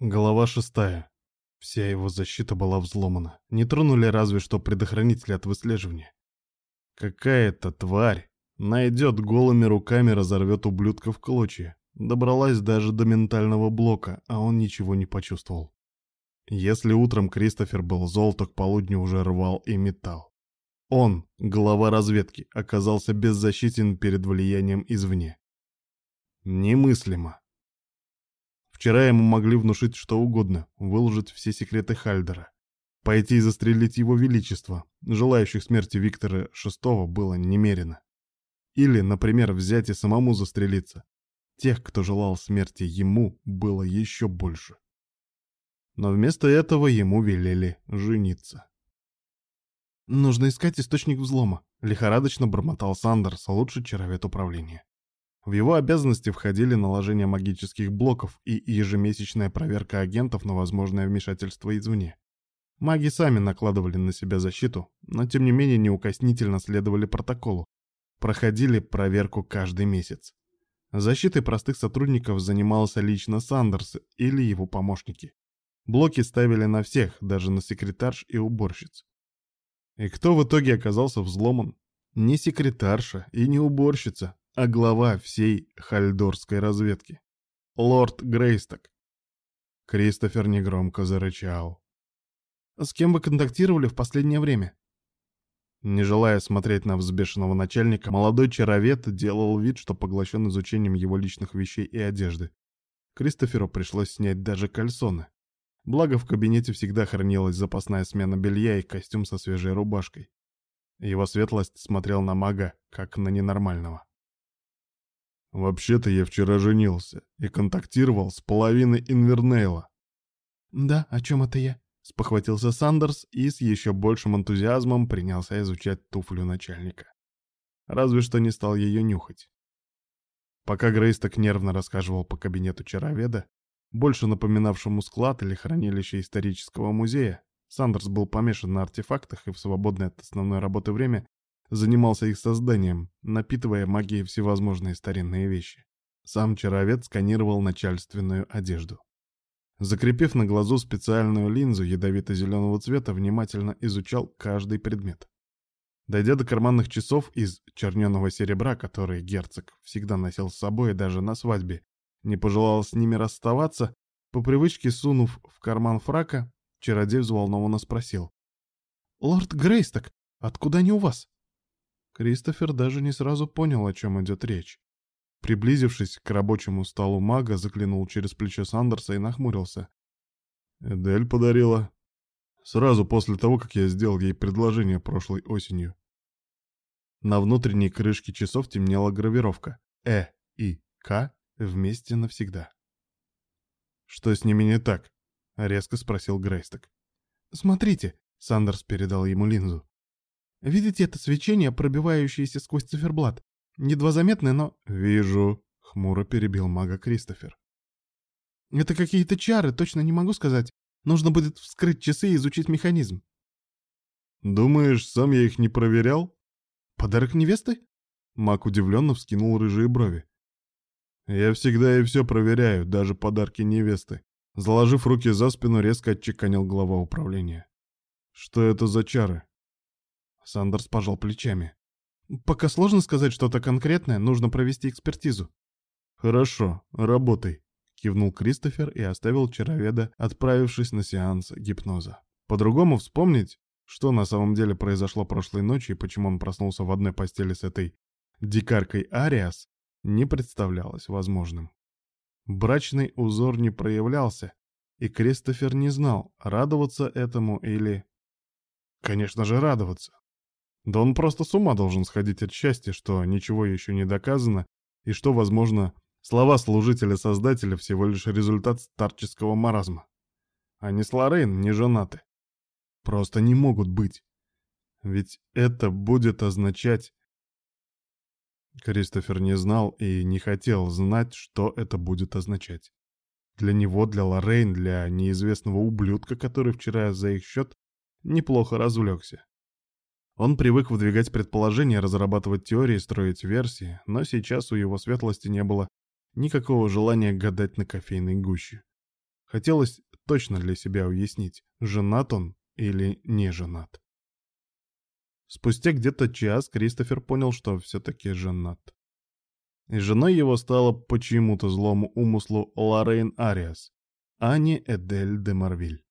Голова шестая. Вся его защита была взломана. Не тронули разве что предохранители от выслеживания. Какая-то тварь найдет голыми руками, разорвет ублюдка в клочья. Добралась даже до ментального блока, а он ничего не почувствовал. Если утром Кристофер был зол, то к полудню уже рвал и металл. Он, глава разведки, оказался беззащитен перед влиянием извне. Немыслимо. Вчера ему могли внушить что угодно, выложить все секреты Хальдера. Пойти и застрелить его величество. Желающих смерти Виктора VI было немерено. Или, например, взять и самому застрелиться. Тех, кто желал смерти ему, было еще больше. Но вместо этого ему велели жениться. «Нужно искать источник взлома», — лихорадочно бормотал Сандерс, лучший чаровед управления. В его обязанности входили наложение магических блоков и ежемесячная проверка агентов на возможное вмешательство извне. Маги сами накладывали на себя защиту, но тем не менее неукоснительно следовали протоколу. Проходили проверку каждый месяц. Защитой простых сотрудников занимался лично Сандерс или его помощники. Блоки ставили на всех, даже на секретарш и уборщиц. И кто в итоге оказался взломан? Не секретарша и не уборщица, а глава всей хальдорской разведки. Лорд Грейсток. Кристофер негромко зарычал. «С кем вы контактировали в последнее время?» Не желая смотреть на взбешенного начальника, молодой чаровед делал вид, что поглощен изучением его личных вещей и одежды. Кристоферу пришлось снять даже кальсоны. Благо в кабинете всегда хранилась запасная смена белья и костюм со свежей рубашкой. Его светлость смотрел на мага, как на ненормального. Вообще-то я вчера женился и контактировал с половиной Инвернейла. Да, о чем это я? Спохватился Сандерс и с еще большим энтузиазмом принялся изучать туфлю начальника. Разве что не стал ее нюхать. Пока Грейс так нервно рассказывал по кабинету чароведа, больше напоминавшему склад или хранилище исторического музея, Сандерс был помешан на артефактах и в свободное от основной работы время занимался их созданием, напитывая магией всевозможные старинные вещи. Сам чаровед сканировал начальственную одежду. Закрепив на глазу специальную линзу ядовито-зеленого цвета, внимательно изучал каждый предмет. Дойдя до карманных часов из черненого серебра, которые герцог всегда носил с собой даже на свадьбе, не пожелал с ними расставаться, по привычке сунув в карман фрака, чародей взволнованно спросил. «Лорд Грейсток, откуда они у вас?» Кристофер даже не сразу понял, о чем идет речь. Приблизившись к рабочему столу мага, заглянул через плечо Сандерса и нахмурился. «Эдель подарила. Сразу после того, как я сделал ей предложение прошлой осенью». На внутренней крышке часов темнела гравировка «Э» и «К» вместе навсегда. «Что с ними не так?» — резко спросил Грейсток. «Смотрите», — Сандерс передал ему линзу. Видите это свечение, пробивающееся сквозь циферблат? Едва заметное, но... Вижу, хмуро перебил мага Кристофер. Это какие-то чары, точно не могу сказать. Нужно будет вскрыть часы и изучить механизм. Думаешь, сам я их не проверял? Подарок невесты? Маг удивленно вскинул рыжие брови. Я всегда и все проверяю, даже подарки невесты. Заложив руки за спину, резко отчеканил глава управления. Что это за чары? Сандерс пожал плечами. «Пока сложно сказать что-то конкретное, нужно провести экспертизу». «Хорошо, работай», — кивнул Кристофер и оставил чароведа, отправившись на сеанс гипноза. По-другому вспомнить, что на самом деле произошло прошлой ночью и почему он проснулся в одной постели с этой дикаркой Ариас, не представлялось возможным. Брачный узор не проявлялся, и Кристофер не знал, радоваться этому или... Конечно же, радоваться. Да он просто с ума должен сходить от счастья, что ничего еще не доказано, и что, возможно, слова служителя-создателя всего лишь результат старческого маразма. Они с Лоррейн не женаты. Просто не могут быть. Ведь это будет означать... Кристофер не знал и не хотел знать, что это будет означать. Для него, для Лоррейн, для неизвестного ублюдка, который вчера за их счет неплохо развлекся. Он привык выдвигать предположения, разрабатывать теории, строить версии, но сейчас у его светлости не было никакого желания гадать на кофейной гуще. Хотелось точно для себя уяснить, женат он или не женат. Спустя где-то час Кристофер понял, что все-таки женат. И женой его стала по чьему-то злому умыслу Лоррейн Ариас, а не Эдель де Марвиль.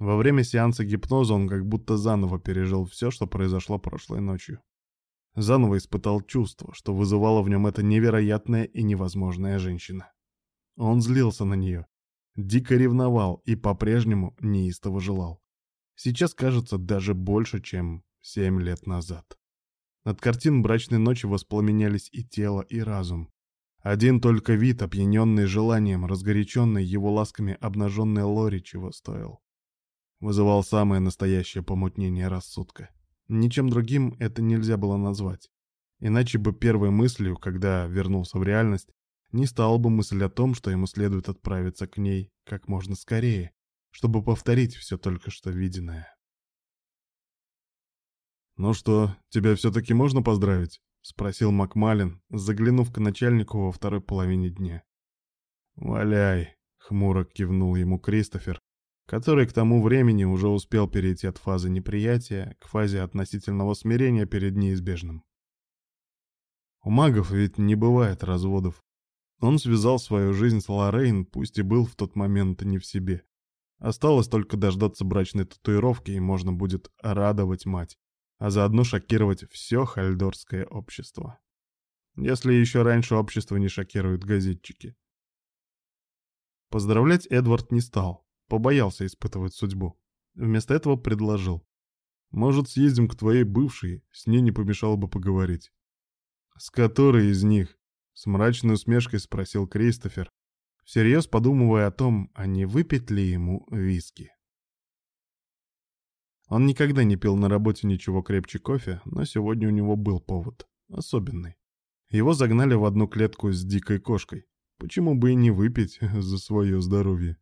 Во время сеанса гипноза он как будто заново пережил все, что произошло прошлой ночью. Заново испытал чувство, что вызывала в нем эта невероятная и невозможная женщина. Он злился на нее, дико ревновал и по-прежнему неистово желал. Сейчас кажется даже больше, чем семь лет назад. Над картин брачной ночи воспламенялись и тело, и разум. Один только вид, опьяненный желанием, разгоряченный его ласками обнаженной Лори, чего стоил. Вызывал самое настоящее помутнение рассудка. Ничем другим это нельзя было назвать. Иначе бы первой мыслью, когда вернулся в реальность, не стала бы мысль о том, что ему следует отправиться к ней как можно скорее, чтобы повторить все только что виденное. «Ну что, тебя все-таки можно поздравить?» — спросил Макмалин, заглянув к начальнику во второй половине дня. «Валяй!» — хмуро кивнул ему Кристофер, который к тому времени уже успел перейти от фазы неприятия к фазе относительного смирения перед неизбежным. У магов ведь не бывает разводов. Он связал свою жизнь с Лоррейн, пусть и был в тот момент не в себе. Осталось только дождаться брачной татуировки, и можно будет радовать мать а заодно шокировать все хальдорское общество. Если еще раньше общество не шокируют газетчики. Поздравлять Эдвард не стал, побоялся испытывать судьбу. Вместо этого предложил. «Может, съездим к твоей бывшей, с ней не помешало бы поговорить». «С которой из них?» — с мрачной усмешкой спросил Кристофер, всерьез подумывая о том, а не выпить ли ему виски. Он никогда не пил на работе ничего крепче кофе, но сегодня у него был повод. Особенный. Его загнали в одну клетку с дикой кошкой. Почему бы и не выпить за свое здоровье?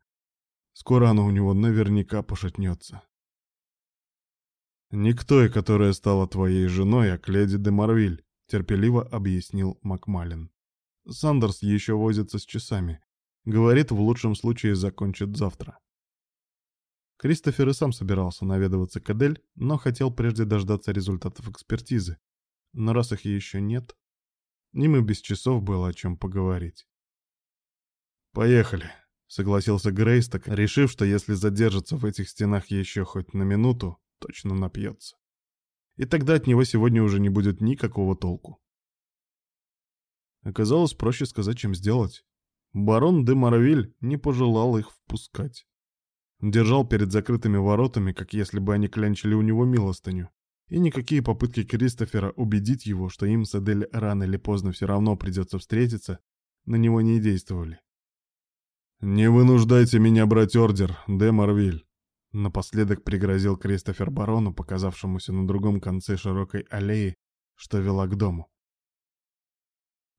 Скоро оно у него наверняка пошатнется. «Не к той, которая стала твоей женой, а к леди де Марвиль», — терпеливо объяснил Макмалин. Сандерс еще возится с часами. Говорит, в лучшем случае закончит завтра. Кристофер и сам собирался наведываться к Адель, но хотел прежде дождаться результатов экспертизы. Но раз их еще нет, им и без часов было о чем поговорить. «Поехали», — согласился Грейсток, решив, что если задержится в этих стенах еще хоть на минуту, точно напьется. И тогда от него сегодня уже не будет никакого толку. Оказалось проще сказать, чем сделать. Барон де Маравиль не пожелал их впускать. Держал перед закрытыми воротами, как если бы они клянчили у него милостыню. И никакие попытки Кристофера убедить его, что им с Адель рано или поздно все равно придется встретиться, на него не действовали. «Не вынуждайте меня брать ордер, де Марвиль», — напоследок пригрозил Кристофер барону, показавшемуся на другом конце широкой аллеи, что вела к дому.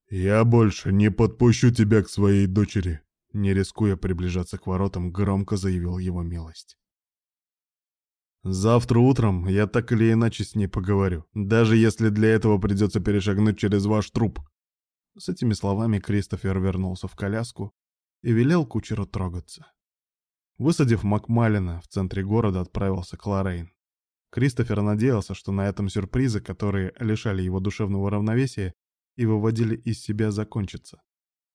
«Я больше не подпущу тебя к своей дочери. Не рискуя приближаться к воротам, громко заявил его милость. «Завтра утром я так или иначе с ней поговорю, даже если для этого придется перешагнуть через ваш труп». С этими словами Кристофер вернулся в коляску и велел кучеру трогаться. Высадив Макмалина, в центре города отправился к Лоррейн. Кристофер надеялся, что на этом сюрпризы, которые лишали его душевного равновесия и выводили из себя, закончатся.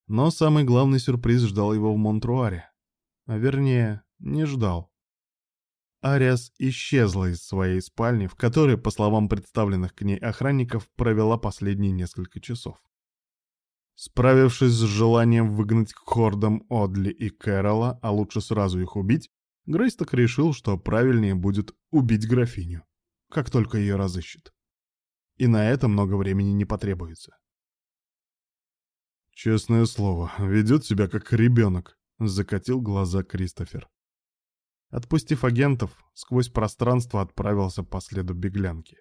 Но самый главный сюрприз ждал его в Монтруаре. А вернее, не ждал. Ариас исчезла из своей спальни, в которой, по словам представленных к ней охранников, провела последние несколько часов. Справившись с желанием выгнать к хордам Одли и Кэрола, а лучше сразу их убить, Грейсток решил, что правильнее будет убить графиню, как только ее разыщет. И на это много времени не потребуется. «Честное слово, ведет себя как ребенок», — закатил глаза Кристофер. Отпустив агентов, сквозь пространство отправился по следу беглянки.